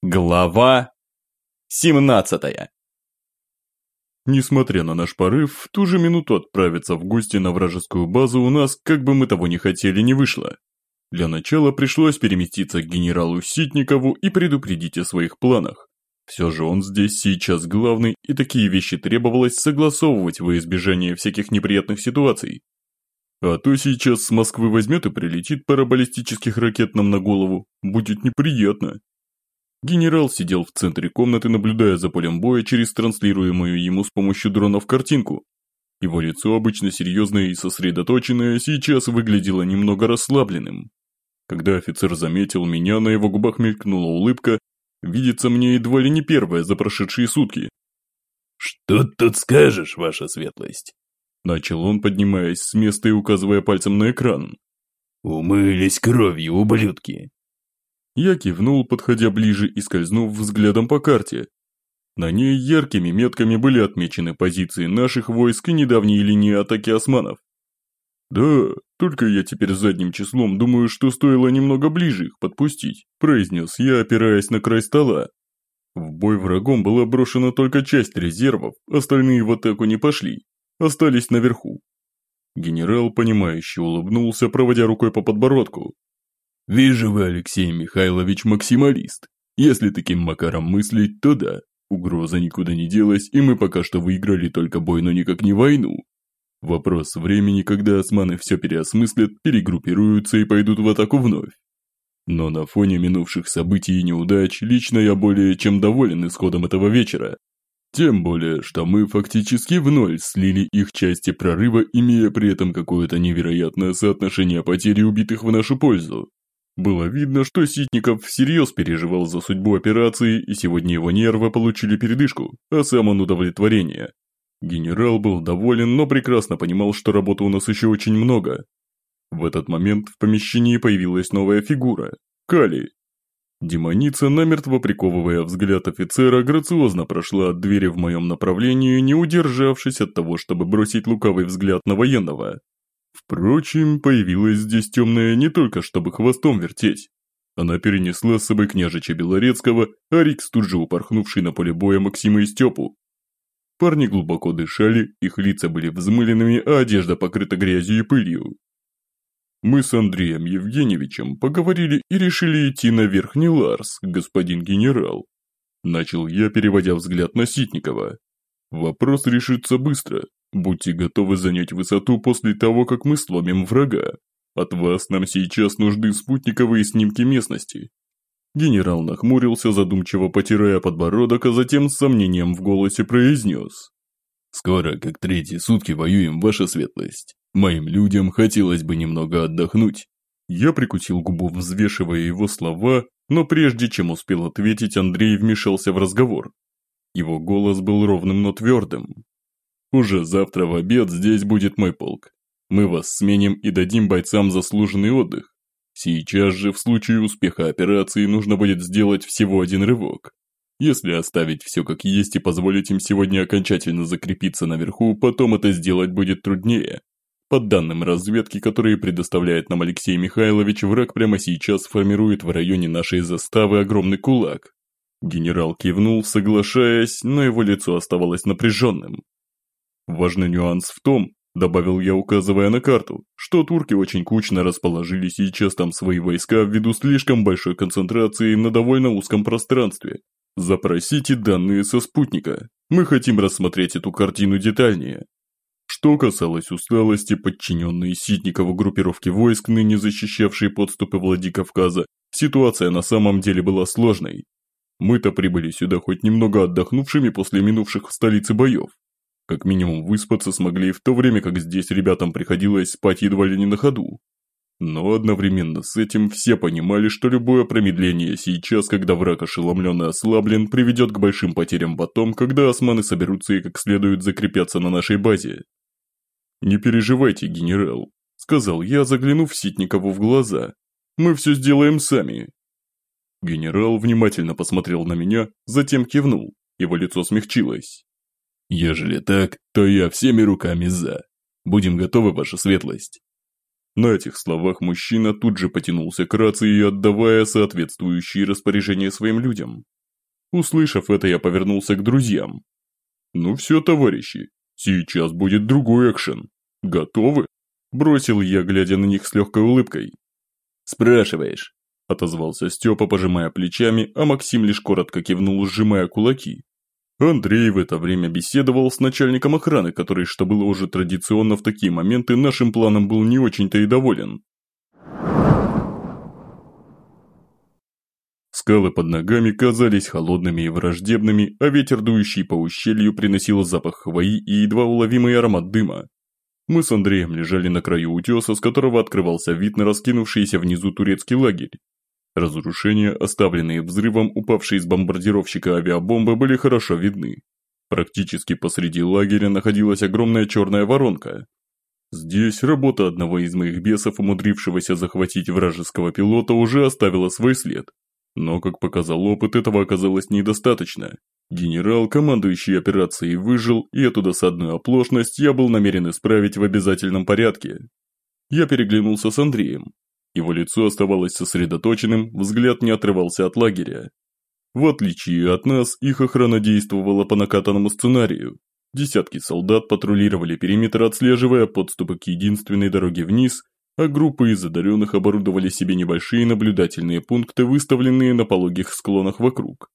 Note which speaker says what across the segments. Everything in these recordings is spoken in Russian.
Speaker 1: Глава 17
Speaker 2: Несмотря на наш порыв, в ту же минуту отправиться в гости на вражескую базу у нас, как бы мы того не хотели, не вышло. Для начала пришлось переместиться к генералу Ситникову и предупредить о своих планах. Все же он здесь сейчас главный, и такие вещи требовалось согласовывать во избежание всяких неприятных ситуаций. А то сейчас с Москвы возьмет и прилетит пара баллистических ракет нам на голову, будет неприятно. Генерал сидел в центре комнаты, наблюдая за полем боя через транслируемую ему с помощью дронов картинку. Его лицо, обычно серьезное и сосредоточенное, сейчас выглядело немного расслабленным. Когда офицер заметил меня, на его губах мелькнула улыбка, видится мне едва ли не первая за прошедшие сутки.
Speaker 3: «Что тут скажешь, ваша светлость?»
Speaker 2: Начал он, поднимаясь с места и указывая пальцем на экран.
Speaker 3: «Умылись кровью, ублюдки.
Speaker 2: Я кивнул, подходя ближе и скользнув взглядом по карте. На ней яркими метками были отмечены позиции наших войск и недавние линии атаки османов. «Да, только я теперь задним числом думаю, что стоило немного ближе их подпустить», произнес я, опираясь на край стола. В бой врагом была брошена только часть резервов, остальные в атаку не пошли, остались наверху. Генерал, понимающе улыбнулся, проводя рукой по подбородку.
Speaker 3: Вижу вы, Алексей Михайлович, максималист. Если таким макаром мыслить, то да, угроза никуда не делась, и мы пока что выиграли только бой, но никак не войну. Вопрос времени, когда османы все переосмыслят, перегруппируются и пойдут в атаку вновь. Но на фоне минувших событий и неудач, лично я более чем доволен исходом этого вечера. Тем более, что мы фактически в ноль слили их части прорыва, имея при этом какое-то невероятное соотношение потерь и убитых в нашу пользу. Было видно, что Ситников всерьез переживал за судьбу операции, и сегодня его нервы получили передышку, а сам он удовлетворение. Генерал был доволен, но прекрасно понимал, что работы у нас еще очень много. В этот момент в помещении появилась новая фигура – Кали. Демоница, намертво приковывая взгляд офицера, грациозно прошла от двери в моем направлении, не удержавшись от того, чтобы бросить лукавый взгляд на военного. Впрочем, появилась здесь темная не только чтобы хвостом вертеть. Она перенесла с собой княжича Белорецкого, а Рикс тут же упорхнувший на поле боя Максима и Степу. Парни глубоко дышали, их лица были взмыленными, а одежда покрыта грязью и пылью. Мы с Андреем Евгеньевичем поговорили и решили идти на Верхний Ларс, господин генерал. Начал я, переводя взгляд на Ситникова. Вопрос решится быстро, Будьте готовы занять высоту после того, как мы сломим врага. От вас нам сейчас нужны спутниковые снимки местности». Генерал нахмурился, задумчиво потирая подбородок, а затем с сомнением в голосе произнес. «Скоро, как третьи сутки, воюем, ваша светлость. Моим людям хотелось бы немного отдохнуть».
Speaker 2: Я прикусил губу, взвешивая его слова, но прежде чем успел ответить, Андрей вмешался в разговор. Его голос был ровным, но твердым. Уже завтра в обед здесь будет мой полк. Мы вас сменим и дадим бойцам заслуженный отдых. Сейчас же в случае успеха операции нужно будет сделать всего один рывок. Если оставить все как есть и позволить им сегодня окончательно закрепиться наверху, потом это сделать будет труднее. По данным разведки, которые предоставляет нам Алексей Михайлович, враг прямо сейчас формирует в районе нашей заставы огромный кулак. Генерал кивнул, соглашаясь, но его лицо оставалось напряженным. Важный нюанс в том, добавил я, указывая на карту, что турки очень кучно расположили сейчас там свои войска ввиду слишком большой концентрации на довольно узком пространстве. Запросите данные со спутника. Мы хотим рассмотреть эту картину детальнее. Что касалось усталости, подчиненные Ситникову группировки войск, ныне защищавшие подступы Владикавказа, ситуация на самом деле была сложной. Мы-то прибыли сюда хоть немного отдохнувшими после минувших в столице боев, как минимум выспаться смогли в то время, как здесь ребятам приходилось спать едва ли не на ходу. Но одновременно с этим все понимали, что любое промедление сейчас, когда враг ошеломлен и ослаблен, приведет к большим потерям потом, когда османы соберутся и как следует закрепятся на нашей базе. «Не переживайте, генерал», – сказал я, заглянув Ситникову в глаза. «Мы все сделаем сами». Генерал внимательно посмотрел на меня, затем кивнул, его лицо смягчилось.
Speaker 3: Ежели так, то я всеми руками за. Будем готовы, ваша светлость.
Speaker 2: На этих словах мужчина тут же потянулся к рации, отдавая соответствующие распоряжения своим людям. Услышав это, я повернулся к друзьям. «Ну все, товарищи, сейчас будет другой экшен. Готовы?» Бросил я, глядя на них с легкой улыбкой.
Speaker 1: «Спрашиваешь?»
Speaker 2: – отозвался Степа, пожимая плечами, а Максим лишь коротко кивнул, сжимая кулаки. Андрей в это время беседовал с начальником охраны, который, что было уже традиционно в такие моменты, нашим планом был не очень-то и доволен. Скалы под ногами казались холодными и враждебными, а ветер, дующий по ущелью, приносил запах хвои и едва уловимый аромат дыма. Мы с Андреем лежали на краю утеса, с которого открывался вид на раскинувшийся внизу турецкий лагерь. Разрушения, оставленные взрывом упавшей из бомбардировщика авиабомбы, были хорошо видны. Практически посреди лагеря находилась огромная черная воронка. Здесь работа одного из моих бесов, умудрившегося захватить вражеского пилота, уже оставила свой след. Но, как показал опыт, этого оказалось недостаточно. Генерал, командующий операцией, выжил, и эту досадную оплошность я был намерен исправить в обязательном порядке. Я переглянулся с Андреем. Его лицо оставалось сосредоточенным, взгляд не отрывался от лагеря. В отличие от нас, их охрана действовала по накатанному сценарию. Десятки солдат патрулировали периметр, отслеживая подступы к единственной дороге вниз, а группы из одаренных оборудовали себе небольшие наблюдательные пункты, выставленные на пологих склонах вокруг.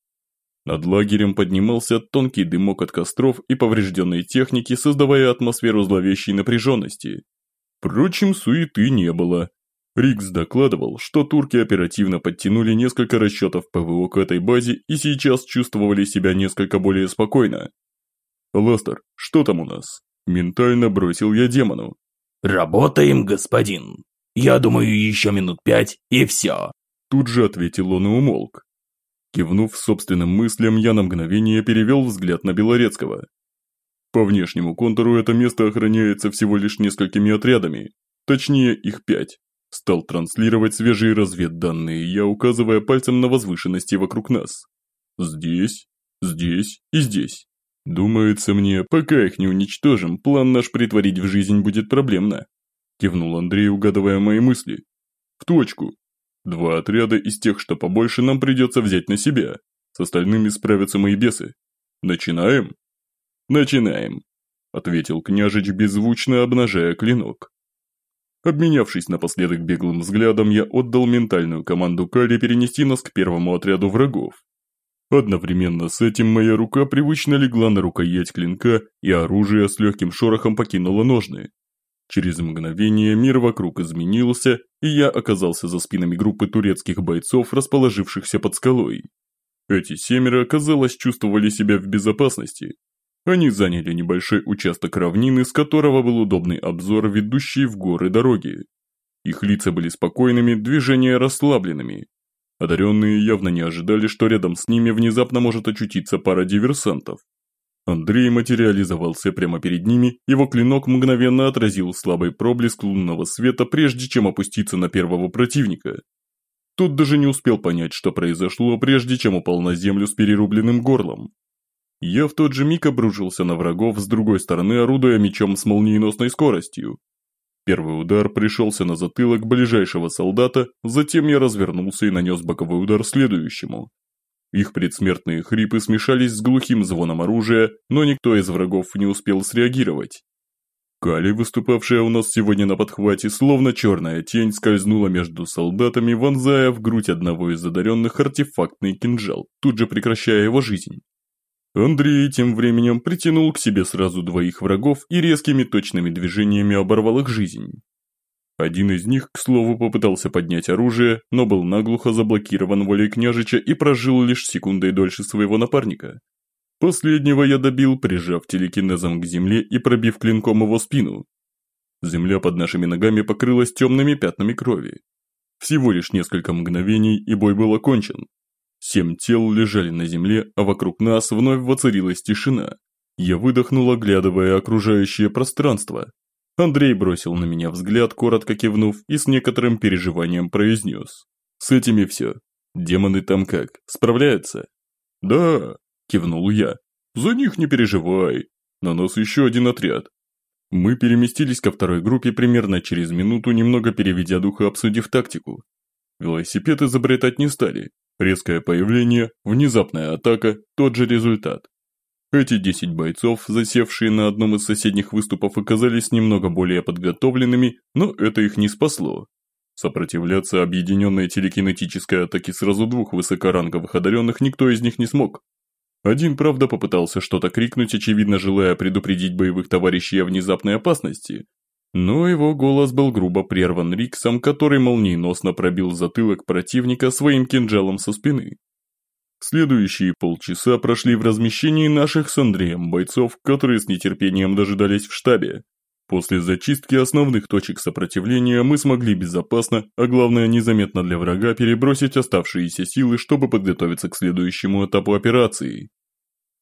Speaker 2: Над лагерем поднимался тонкий дымок от костров и поврежденной техники, создавая атмосферу зловещей напряженности. Впрочем, суеты не было. Рикс докладывал, что турки оперативно подтянули несколько расчетов ПВО к этой базе и сейчас чувствовали себя несколько более спокойно. «Ластер, что там у нас?» Ментально бросил я демону.
Speaker 4: «Работаем, господин. Я думаю, еще минут пять и все».
Speaker 2: Тут же ответил он и умолк. Кивнув собственным мыслям, я на мгновение перевел взгляд на Белорецкого. По внешнему контуру это место охраняется всего лишь несколькими отрядами, точнее их пять. Стал транслировать свежие разведданные, я указывая пальцем на возвышенности вокруг нас. Здесь, здесь и здесь. Думается мне, пока их не уничтожим, план наш притворить в жизнь будет проблемно. Кивнул Андрей, угадывая мои мысли. В точку. Два отряда из тех, что побольше, нам придется взять на себя. С остальными справятся мои бесы. Начинаем? Начинаем, ответил княжич, беззвучно обнажая клинок. Обменявшись напоследок беглым взглядом, я отдал ментальную команду Кали перенести нас к первому отряду врагов. Одновременно с этим моя рука привычно легла на рукоять клинка, и оружие с легким шорохом покинуло ножны. Через мгновение мир вокруг изменился, и я оказался за спинами группы турецких бойцов, расположившихся под скалой. Эти семеро, казалось, чувствовали себя в безопасности, они заняли небольшой участок равнины, с которого был удобный обзор, ведущий в горы дороги. Их лица были спокойными, движения расслабленными. Одаренные явно не ожидали, что рядом с ними внезапно может очутиться пара диверсантов. Андрей материализовался прямо перед ними, его клинок мгновенно отразил слабый проблеск лунного света, прежде чем опуститься на первого противника. Тот даже не успел понять, что произошло, прежде чем упал на землю с перерубленным горлом. Я в тот же миг обрушился на врагов с другой стороны, орудуя мечом с молниеносной скоростью. Первый удар пришелся на затылок ближайшего солдата, затем я развернулся и нанес боковой удар следующему. Их предсмертные хрипы смешались с глухим звоном оружия, но никто из врагов не успел среагировать. Кали, выступавшая у нас сегодня на подхвате, словно черная тень, скользнула между солдатами, вонзая в грудь одного из одаренных артефактный кинжал, тут же прекращая его жизнь. Андрей тем временем притянул к себе сразу двоих врагов и резкими точными движениями оборвал их жизнь. Один из них, к слову, попытался поднять оружие, но был наглухо заблокирован волей княжича и прожил лишь секундой дольше своего напарника. Последнего я добил, прижав телекинезом к земле и пробив клинком его спину. Земля под нашими ногами покрылась темными пятнами крови. Всего лишь несколько мгновений, и бой был окончен. Семь тел лежали на земле, а вокруг нас вновь воцарилась тишина. Я выдохнул, оглядывая окружающее пространство. Андрей бросил на меня взгляд, коротко кивнув, и с некоторым переживанием произнес. «С этими все. Демоны там как, справляются?» «Да», – кивнул я. «За них не переживай. На нас еще один отряд». Мы переместились ко второй группе примерно через минуту, немного переведя дух и обсудив тактику. Велосипед изобретать не стали. Резкое появление, внезапная атака – тот же результат. Эти 10 бойцов, засевшие на одном из соседних выступов, оказались немного более подготовленными, но это их не спасло. Сопротивляться объединенной телекинетической атаке сразу двух высокоранговых одаренных никто из них не смог. Один, правда, попытался что-то крикнуть, очевидно желая предупредить боевых товарищей о внезапной опасности, но его голос был грубо прерван Риксом, который молниеносно пробил затылок противника своим кинжалом со спины. Следующие полчаса прошли в размещении наших с Андреем бойцов, которые с нетерпением дожидались в штабе. После зачистки основных точек сопротивления мы смогли безопасно, а главное незаметно для врага, перебросить оставшиеся силы, чтобы подготовиться к следующему этапу операции.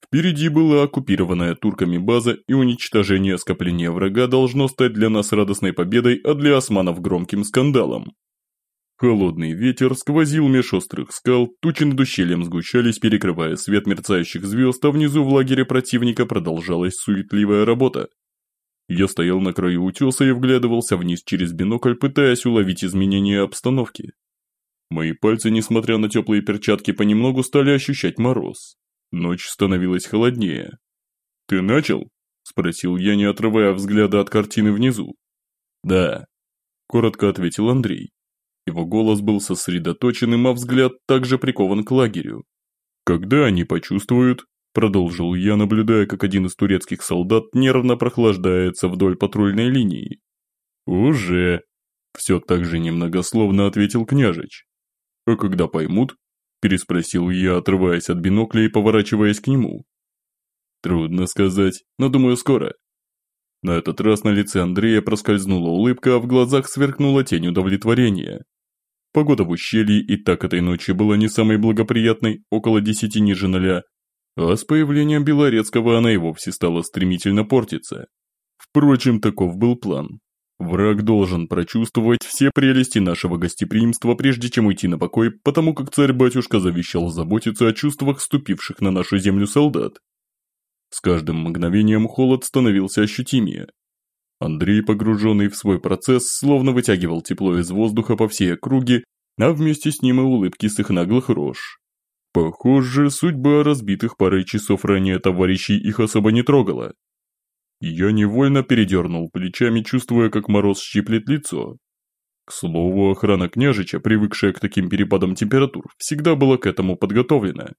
Speaker 2: Впереди была оккупированная турками база, и уничтожение скопления врага должно стать для нас радостной победой, а для османов громким скандалом. Холодный ветер сквозил меж острых скал, тучи над ущельем сгущались, перекрывая свет мерцающих звезд, а внизу в лагере противника продолжалась суетливая работа. Я стоял на краю утеса и вглядывался вниз через бинокль, пытаясь уловить изменения обстановки. Мои пальцы, несмотря на теплые перчатки, понемногу стали ощущать мороз. Ночь становилась холоднее. «Ты начал?» – спросил я, не отрывая взгляда от картины внизу. «Да», – коротко ответил Андрей. Его голос был сосредоточенным, а взгляд также прикован к лагерю. «Когда они почувствуют?» – продолжил я, наблюдая, как один из турецких солдат нервно прохлаждается вдоль патрульной линии. «Уже!» – все так же немногословно ответил княжич. «А когда поймут?» – переспросил я, отрываясь от бинокля и поворачиваясь к нему. «Трудно сказать, но думаю, скоро». На этот раз на лице Андрея проскользнула улыбка, а в глазах сверкнула тень удовлетворения. Погода в ущелье и так этой ночью была не самой благоприятной, около десяти ниже ноля, а с появлением Белорецкого она и вовсе стала стремительно портиться. Впрочем, таков был план. Враг должен прочувствовать все прелести нашего гостеприимства, прежде чем уйти на покой, потому как царь-батюшка завещал заботиться о чувствах ступивших на нашу землю солдат. С каждым мгновением холод становился ощутимее. Андрей, погруженный в свой процесс, словно вытягивал тепло из воздуха по всей округе, а вместе с ним и улыбки с их наглых рож. Похоже, судьба разбитых парой часов ранее товарищей их особо не трогала. Я невольно передернул плечами, чувствуя, как мороз щиплет лицо. К слову, охрана княжича, привыкшая к таким перепадам температур, всегда была к этому подготовлена.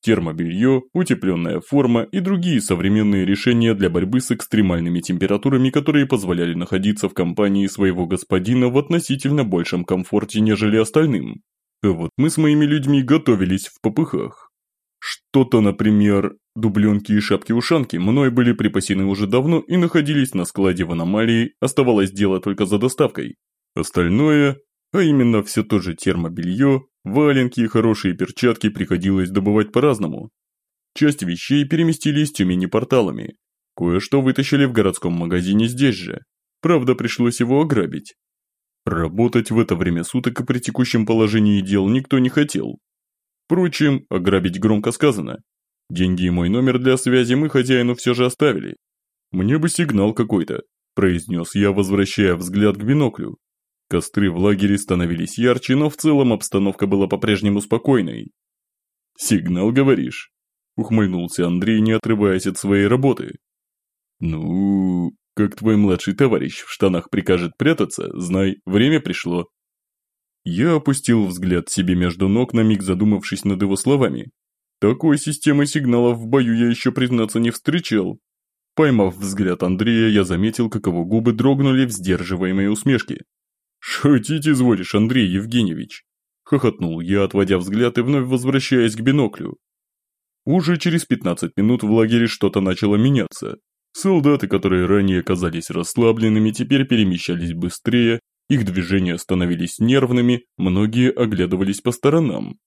Speaker 2: Термобелье, утепленная форма и другие современные решения для борьбы с экстремальными температурами, которые позволяли находиться в компании своего господина в относительно большем комфорте, нежели остальным. А вот мы с моими людьми готовились в попыхах. Что-то, например, дубленки и шапки-ушанки мной были припасены уже давно и находились на складе в аномалии, оставалось дело только за доставкой. Остальное, а именно все то же термобелье, Валенки и хорошие перчатки приходилось добывать по-разному. Часть вещей переместили из Тюмени порталами. Кое-что вытащили в городском магазине здесь же. Правда, пришлось его ограбить. Работать в это время суток и при текущем положении дел никто не хотел. Впрочем, ограбить громко сказано. Деньги и мой номер для связи мы хозяину все же оставили. Мне бы сигнал какой-то, произнес я, возвращая взгляд к биноклю. Костры в лагере становились ярче, но в целом обстановка была по-прежнему спокойной. «Сигнал, говоришь?» – ухмыльнулся Андрей, не отрываясь от своей работы. «Ну, как твой младший товарищ в штанах прикажет прятаться, знай, время пришло». Я опустил взгляд себе между ног, на миг задумавшись над его словами. Такой системы сигналов в бою я еще, признаться, не встречал. Поймав взгляд Андрея, я заметил, как его губы дрогнули в сдерживаемой усмешке. «Шутить изволишь, Андрей Евгеньевич!» Хохотнул я, отводя взгляд и вновь возвращаясь к биноклю. Уже через 15 минут в лагере что-то начало меняться. Солдаты, которые ранее казались расслабленными, теперь перемещались быстрее, их движения становились нервными, многие оглядывались по сторонам.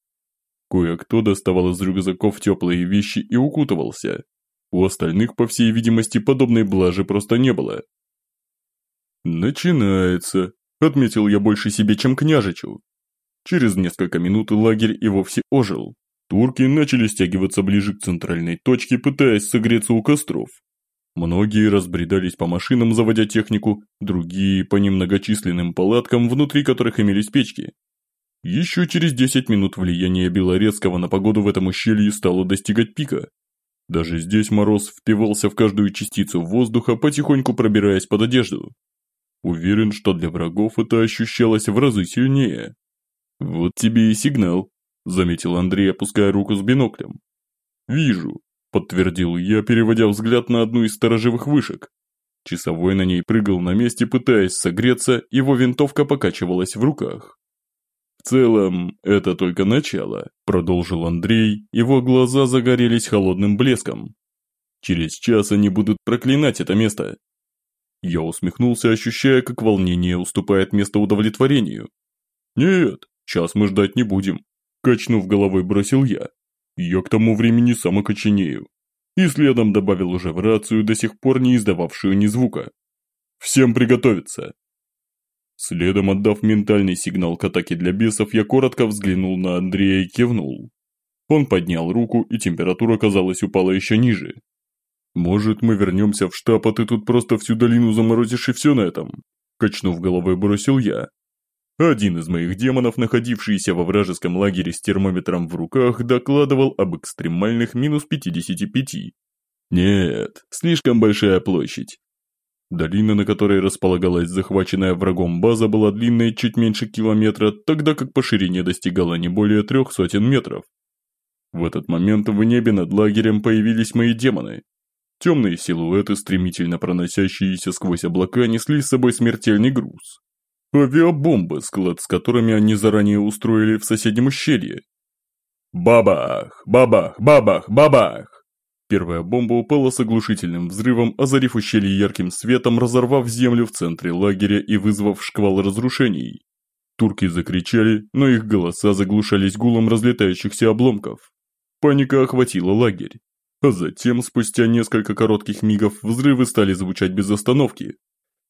Speaker 2: Кое-кто доставал из рюкзаков теплые вещи и укутывался. У остальных, по всей видимости, подобной блажи просто не было. «Начинается», Отметил я больше себе, чем княжичу. Через несколько минут лагерь и вовсе ожил. Турки начали стягиваться ближе к центральной точке, пытаясь согреться у костров. Многие разбредались по машинам, заводя технику, другие по немногочисленным палаткам, внутри которых имелись печки. Еще через 10 минут влияние Белорецкого на погоду в этом ущелье стало достигать пика. Даже здесь мороз впивался в каждую частицу воздуха, потихоньку пробираясь под одежду. Уверен, что для врагов это ощущалось в разы сильнее. «Вот тебе и сигнал», – заметил Андрей, опуская руку с биноклем. «Вижу», – подтвердил я, переводя взгляд на одну из сторожевых вышек. Часовой на ней прыгал на месте, пытаясь согреться, его винтовка покачивалась в руках. «В целом, это только начало», – продолжил Андрей, его глаза загорелись холодным блеском. «Через час они будут проклинать это место». Я усмехнулся, ощущая, как волнение уступает место удовлетворению. «Нет, час мы ждать не будем», – качнув головой бросил я. «Я к тому времени сам окоченею». И следом добавил уже в рацию, до сих пор не издававшую ни звука. «Всем приготовиться!» Следом отдав ментальный сигнал к атаке для бесов, я коротко взглянул на Андрея и кивнул. Он поднял руку, и температура, казалось, упала еще ниже. «Может, мы вернемся в штаб, а ты тут просто всю долину заморозишь и все на этом?» Качнув головой, бросил я. Один из моих демонов, находившийся во вражеском лагере с термометром в руках, докладывал об экстремальных минус 55. Нет, слишком большая площадь. Долина, на которой располагалась захваченная врагом база, была длинной чуть меньше километра, тогда как по ширине достигала не более трех сотен метров. В этот момент в небе над лагерем появились мои демоны. Темные силуэты, стремительно проносящиеся сквозь облака, несли с собой смертельный груз. Авиабомбы, склад с которыми они заранее устроили в соседнем ущелье. Бабах! Бабах! Бабах! Бабах! Первая бомба упала с оглушительным взрывом, озарив ущелье ярким светом, разорвав землю в центре лагеря и вызвав шквал разрушений. Турки закричали, но их голоса заглушались гулом разлетающихся обломков. Паника охватила лагерь. А затем, спустя несколько коротких мигов, взрывы стали звучать без остановки.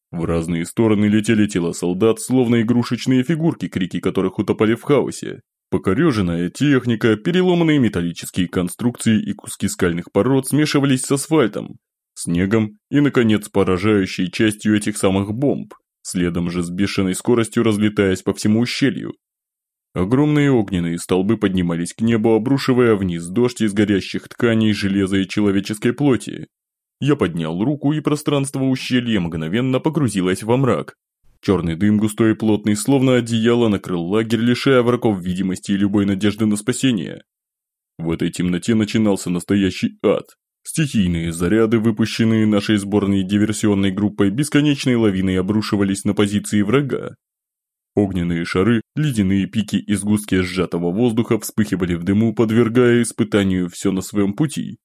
Speaker 2: В разные стороны летели тела солдат, словно игрушечные фигурки, крики которых утопали в хаосе. Покореженная техника, переломанные металлические конструкции и куски скальных пород смешивались с асфальтом, снегом и, наконец, поражающей частью этих самых бомб, следом же с бешеной скоростью разлетаясь по всему ущелью. Огромные огненные столбы поднимались к небу, обрушивая вниз дождь из горящих тканей, железа и человеческой плоти. Я поднял руку, и пространство ущелья мгновенно погрузилось во мрак, Черный дым, густой и плотный, словно одеяло, накрыл лагерь, лишая врагов видимости и любой надежды на спасение. В этой темноте начинался настоящий ад. Стихийные заряды, выпущенные нашей сборной диверсионной группой, бесконечной лавиной обрушивались на позиции врага. Огненные шары, ледяные пики и сгустки сжатого воздуха вспыхивали в дыму, подвергая испытанию все на своем пути.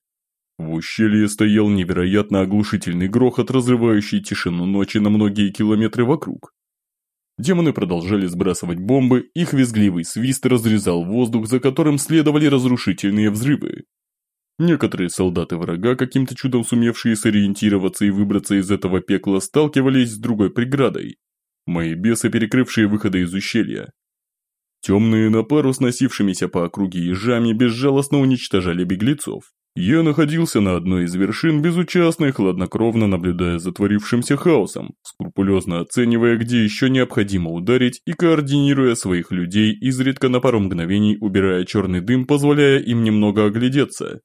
Speaker 2: В ущелье стоял невероятно оглушительный грохот, разрывающий тишину ночи на многие километры вокруг. Демоны продолжали сбрасывать бомбы, их визгливый свист разрезал воздух, за которым следовали разрушительные взрывы. Некоторые солдаты врага, каким-то чудом сумевшие сориентироваться и выбраться из этого пекла, сталкивались с другой преградой. Мои бесы, перекрывшие выходы из ущелья. Темные на пару с носившимися по округе ежами безжалостно уничтожали беглецов. Я находился на одной из вершин, безучастно и хладнокровно наблюдая за творившимся хаосом, скрупулезно оценивая, где еще необходимо ударить и координируя своих людей, изредка на пару мгновений убирая черный дым, позволяя им немного оглядеться.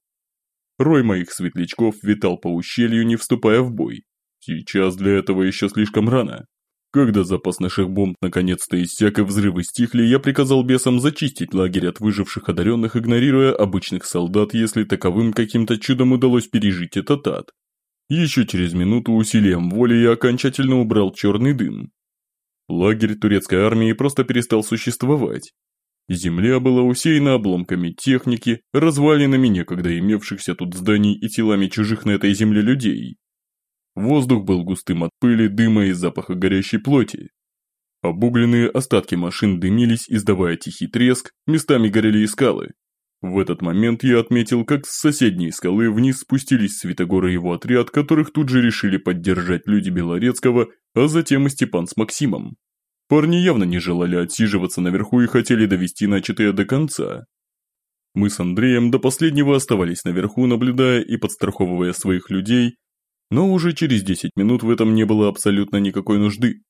Speaker 2: Рой моих светлячков витал по ущелью, не вступая в бой. Сейчас для этого еще слишком рано. Когда запас наших бомб наконец-то иссяк и взрывы стихли, я приказал бесам зачистить лагерь от выживших одаренных, игнорируя обычных солдат, если таковым каким-то чудом удалось пережить этот ад. Еще через минуту усилием воли я окончательно убрал черный дым. Лагерь турецкой армии просто перестал существовать. Земля была усеяна обломками техники, развалинами некогда имевшихся тут зданий и телами чужих на этой земле людей. Воздух был густым от пыли, дыма и запаха горящей плоти. Обугленные остатки машин дымились, издавая тихий треск, местами горели и скалы. В этот момент я отметил, как с соседней скалы вниз спустились Святогор и его отряд, которых тут же решили поддержать люди Белорецкого, а затем и Степан с Максимом. Парни явно не желали отсиживаться наверху и хотели довести начатое до конца. Мы с Андреем до последнего оставались наверху, наблюдая и подстраховывая своих людей, Но уже через 10 минут в этом не было абсолютно никакой нужды.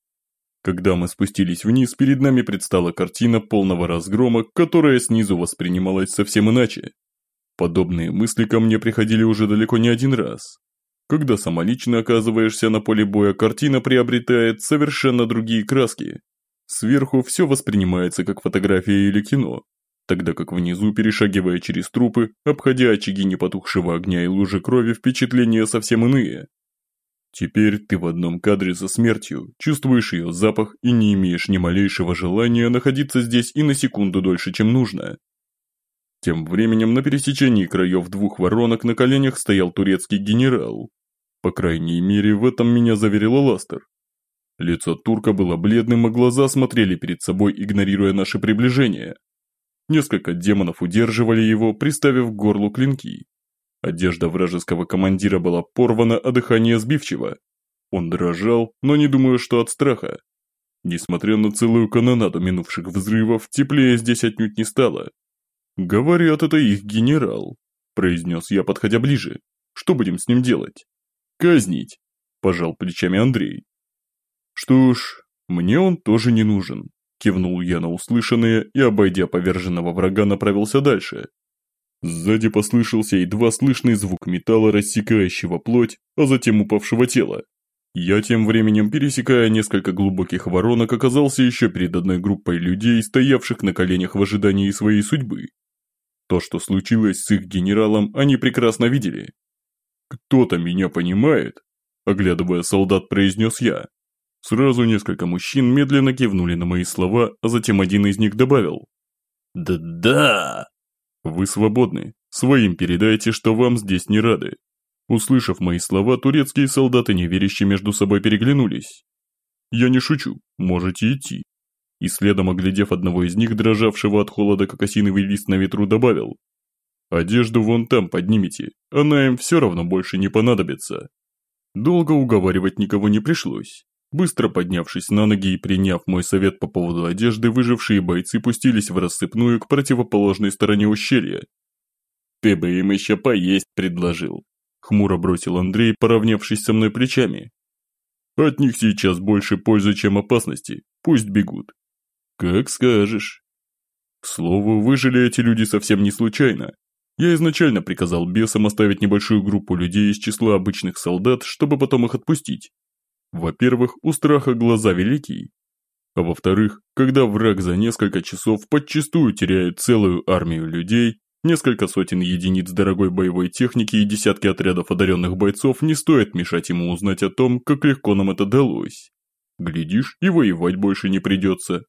Speaker 2: Когда мы спустились вниз, перед нами предстала картина полного разгрома, которая снизу воспринималась совсем иначе. Подобные мысли ко мне приходили уже далеко не один раз. Когда самолично оказываешься на поле боя, картина приобретает совершенно другие краски. Сверху все воспринимается как фотография или кино, тогда как внизу, перешагивая через трупы, обходя очаги непотухшего огня и лужи крови, впечатления совсем иные. Теперь ты в одном кадре со смертью, чувствуешь ее запах и не имеешь ни малейшего желания находиться здесь и на секунду дольше, чем нужно. Тем временем на пересечении краев двух воронок на коленях стоял турецкий генерал. По крайней мере, в этом меня заверила Ластер. Лицо турка было бледным, а глаза смотрели перед собой, игнорируя наше приближение. Несколько демонов удерживали его, приставив к горлу клинки. Одежда вражеского командира была порвана, а дыхание сбивчиво. Он дрожал, но не думаю, что от страха. Несмотря на целую канонаду минувших взрывов, теплее здесь отнюдь не стало. «Говорят, это их генерал», – произнес я, подходя ближе. «Что будем с ним делать?» «Казнить», – пожал плечами Андрей. «Что ж, мне он тоже не нужен», – кивнул я на услышанное и, обойдя поверженного врага, направился дальше. Сзади послышался едва слышный звук металла, рассекающего плоть, а затем упавшего тела. Я тем временем, пересекая несколько глубоких воронок, оказался еще перед одной группой людей, стоявших на коленях в ожидании своей судьбы. То, что случилось с их генералом, они прекрасно видели. «Кто-то меня понимает?» – оглядывая солдат, произнес я. Сразу несколько мужчин медленно кивнули на мои слова, а затем один из них добавил.
Speaker 4: «Да-да!»
Speaker 2: «Вы свободны. Своим передайте, что вам здесь не рады». Услышав мои слова, турецкие солдаты, неверящие между собой, переглянулись. «Я не шучу. Можете идти». И следом, оглядев одного из них, дрожавшего от холода, как осиновый лист на ветру, добавил. «Одежду вон там поднимите, она им все равно больше не понадобится». Долго уговаривать никого не пришлось. Быстро поднявшись на ноги и приняв мой совет по поводу одежды, выжившие бойцы пустились в рассыпную к противоположной стороне ущелья. «Ты бы им еще поесть предложил», – хмуро бросил Андрей, поравнявшись со мной плечами. «От них сейчас больше пользы, чем опасности, пусть бегут». «Как скажешь». К слову, выжили эти люди совсем не случайно. Я изначально приказал бесам оставить небольшую группу людей из числа обычных солдат, чтобы потом их отпустить. Во-первых, у страха глаза велики. А во-вторых, когда враг за несколько часов подчастую теряет целую армию людей, несколько сотен единиц дорогой боевой техники и десятки отрядов одаренных бойцов, не стоит мешать ему узнать о том, как легко нам это далось. Глядишь, и воевать больше не придется.